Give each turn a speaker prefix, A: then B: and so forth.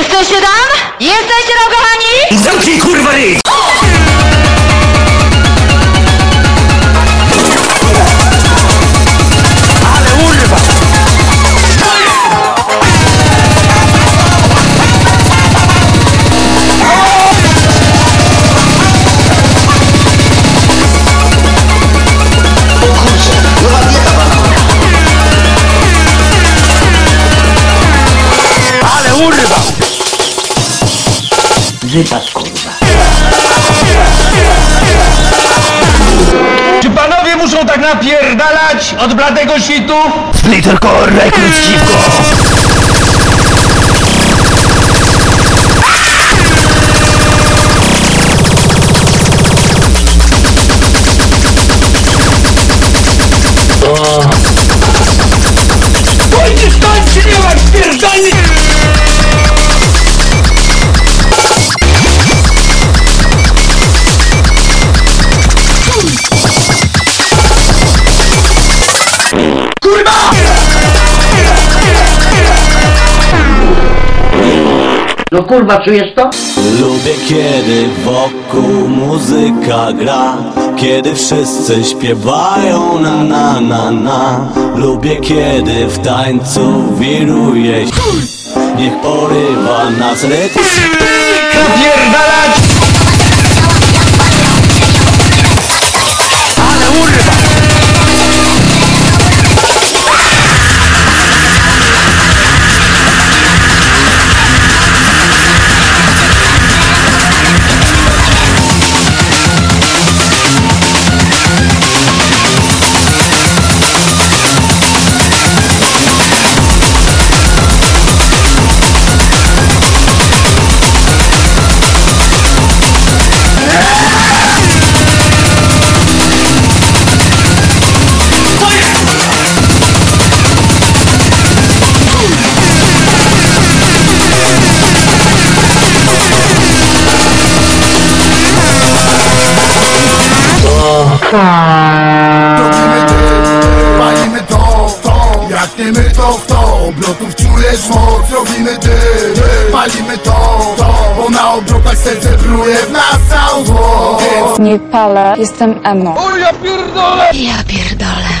A: Jesteście tam? Jesteście tam, kochani?
B: Zamknij kurwa ryj! Wypad kurwa.
C: Czy panowie muszą tak napierdalać od bladego świtu?
B: Splitter Core, rekrut No kurwa, czujesz to?
D: Lubię kiedy wokół muzyka gra Kiedy wszyscy śpiewają na na na na Lubię kiedy w tańcu wiruje Niech porywa nas rytm
C: Napierdalać!
E: Robimy ty, palimy to, to Jak nie my to w to, obrotów czujesz moc Robimy ty, palimy to, to Bo na obrotach serce bruje w nas całą zło
F: Nie palę, jestem emo.
C: O ja pierdolę!
A: Ja pierdolę.